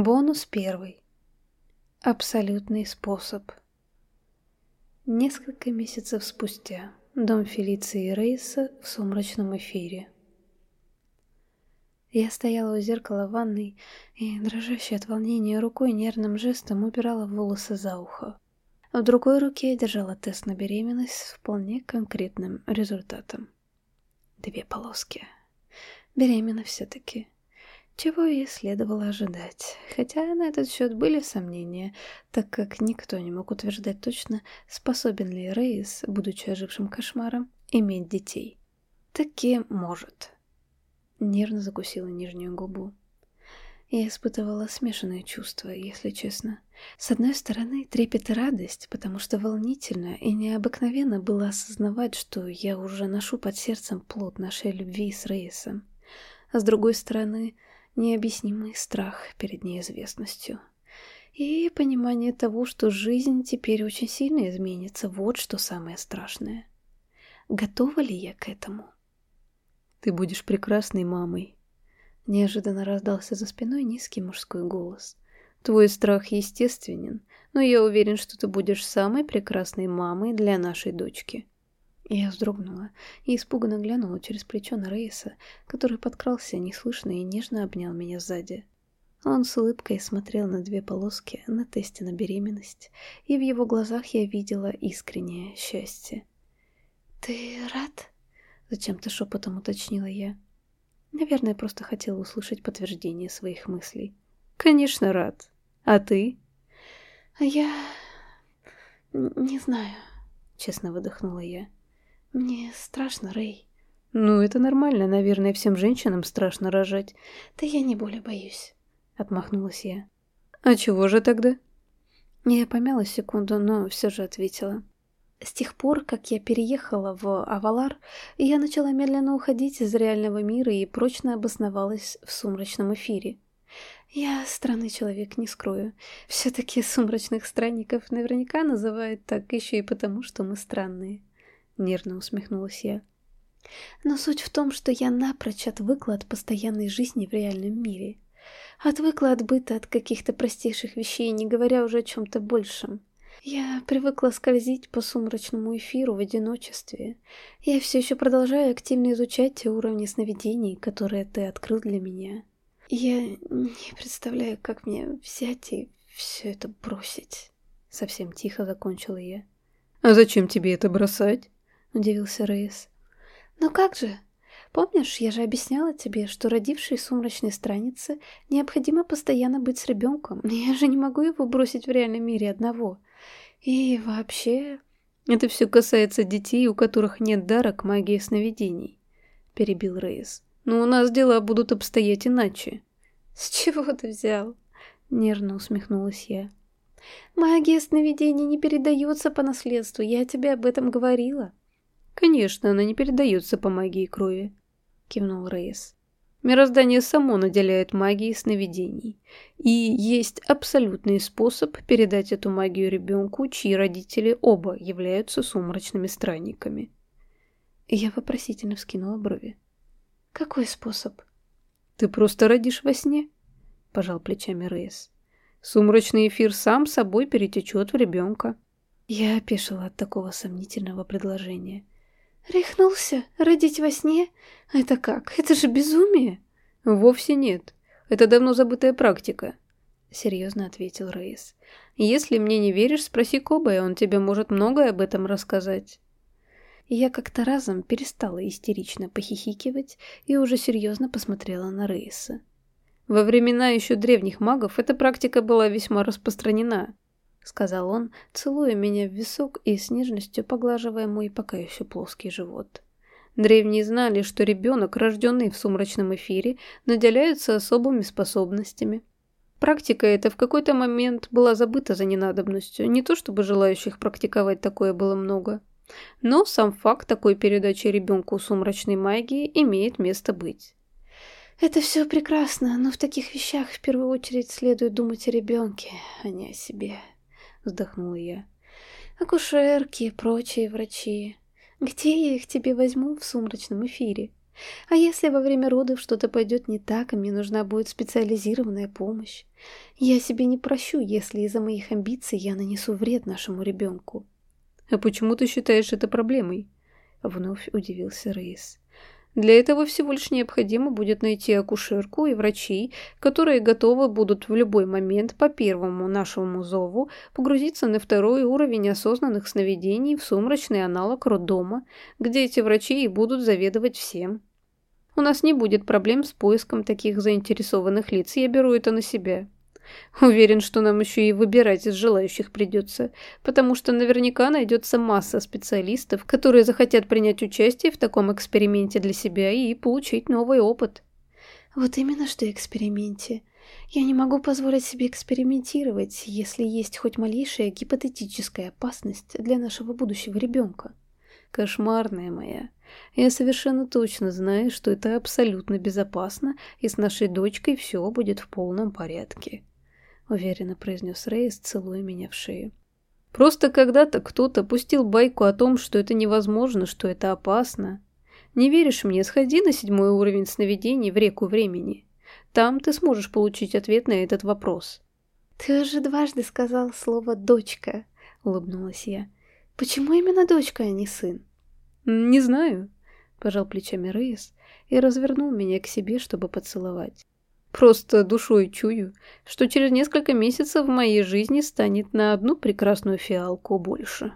Бонус первый. Абсолютный способ. Несколько месяцев спустя. Дом Фелиции и Рейса в сумрачном эфире. Я стояла у зеркала в ванной и, дрожащей от волнения рукой, нервным жестом убирала волосы за ухо. В другой руке я держала тест на беременность с вполне конкретным результатом. Две полоски. Беременна все-таки. Чего и следовало ожидать, хотя на этот счет были сомнения, так как никто не мог утверждать точно, способен ли Рейс, будучи ожившим кошмаром, иметь детей. Таки может. Нервно закусила нижнюю губу. Я испытывала смешанные чувства, если честно. С одной стороны, трепет и радость, потому что волнительно и необыкновенно было осознавать, что я уже ношу под сердцем плод нашей любви с Рейсом. С другой стороны, необъяснимый страх перед неизвестностью. И понимание того, что жизнь теперь очень сильно изменится, вот что самое страшное. Готова ли я к этому? «Ты будешь прекрасной мамой», — неожиданно раздался за спиной низкий мужской голос. «Твой страх естественен, но я уверен, что ты будешь самой прекрасной мамой для нашей дочки». Я вздрогнула и испуганно глянула через плечо на Рейса, который подкрался неслышно и нежно обнял меня сзади. Он с улыбкой смотрел на две полоски на тесте на беременность, и в его глазах я видела искреннее счастье. «Ты рад?» — зачем-то шепотом уточнила я. Наверное, просто хотела услышать подтверждение своих мыслей. «Конечно, рад. А ты?» «А я... не знаю», — честно выдохнула я. «Мне страшно, Рэй». «Ну, это нормально, наверное, всем женщинам страшно рожать». «Да я не более боюсь», — отмахнулась я. «А чего же тогда?» Я помялась секунду, но все же ответила. С тех пор, как я переехала в Авалар, я начала медленно уходить из реального мира и прочно обосновалась в сумрачном эфире. Я странный человек, не скрою. Все-таки сумрачных странников наверняка называют так еще и потому, что мы странные. Нервно усмехнулась я. Но суть в том, что я напрочь отвыкла от постоянной жизни в реальном мире. Отвыкла от быта, от каких-то простейших вещей, не говоря уже о чем-то большем. Я привыкла скользить по сумрачному эфиру в одиночестве. Я все еще продолжаю активно изучать те уровни сновидений, которые ты открыл для меня. Я не представляю, как мне взять и все это бросить. Совсем тихо закончила я. «А зачем тебе это бросать?» — удивился Рейс. «Ну как же? Помнишь, я же объясняла тебе, что родившей сумрачной странице необходимо постоянно быть с ребенком. Я же не могу его бросить в реальном мире одного. И вообще... Это все касается детей, у которых нет дара к магии сновидений, перебил Рейс. Но у нас дела будут обстоять иначе. С чего ты взял? Нервно усмехнулась я. Магия сновидений не передается по наследству, я тебе об этом говорила. Конечно, она не передается по магии крови, кивнул Рейс. Мироздание само наделяет магией сновидений, и есть абсолютный способ передать эту магию ребенку, чьи родители оба являются сумрачными странниками. Я вопросительно вскинула брови. «Какой способ?» «Ты просто родишь во сне», — пожал плечами Рейс. «Сумрачный эфир сам собой перетечет в ребенка». Я опешила от такого сомнительного предложения. «Рехнулся? Родить во сне? Это как? Это же безумие!» «Вовсе нет. Это давно забытая практика», — серьезно ответил Рейс. «Если мне не веришь, спроси Коба, он тебе может многое об этом рассказать». Я как-то разом перестала истерично похихикивать и уже серьезно посмотрела на Рейса. Во времена еще древних магов эта практика была весьма распространена, сказал он, целуя меня в висок и с нежностью поглаживая мой пока еще плоский живот. Древние знали, что ребенок, рожденный в сумрачном эфире, наделяется особыми способностями. Практика эта в какой-то момент была забыта за ненадобностью, не то чтобы желающих практиковать такое было много. Но сам факт такой передачи ребенку сумрачной магии имеет место быть. Это все прекрасно, но в таких вещах в первую очередь следует думать о ребенке, а не о себе вздохнула я. Акушерки и прочие врачи. Где я их тебе возьму в сумрачном эфире? А если во время родов что-то пойдет не так, и мне нужна будет специализированная помощь? Я себе не прощу, если из-за моих амбиций я нанесу вред нашему ребенку. «А почему ты считаешь это проблемой?» Вновь удивился Рейс. Для этого всего лишь необходимо будет найти акушерку и врачей, которые готовы будут в любой момент по первому нашему зову погрузиться на второй уровень осознанных сновидений в сумрачный аналог роддома, где эти врачи и будут заведовать всем. У нас не будет проблем с поиском таких заинтересованных лиц, я беру это на себя. Уверен, что нам еще и выбирать из желающих придется, потому что наверняка найдется масса специалистов, которые захотят принять участие в таком эксперименте для себя и получить новый опыт. Вот именно что эксперименте. Я не могу позволить себе экспериментировать, если есть хоть малейшая гипотетическая опасность для нашего будущего ребенка. Кошмарная моя. Я совершенно точно знаю, что это абсолютно безопасно, и с нашей дочкой все будет в полном порядке. — уверенно произнес Рейс, целуя меня в шею. «Просто когда-то кто-то пустил байку о том, что это невозможно, что это опасно. Не веришь мне, сходи на седьмой уровень сновидений в реку времени. Там ты сможешь получить ответ на этот вопрос». «Ты уже дважды сказал слово «дочка», — улыбнулась я. «Почему именно дочка, а не сын?» «Не знаю», — пожал плечами Рейс и развернул меня к себе, чтобы поцеловать. Просто душой чую, что через несколько месяцев в моей жизни станет на одну прекрасную фиалку больше.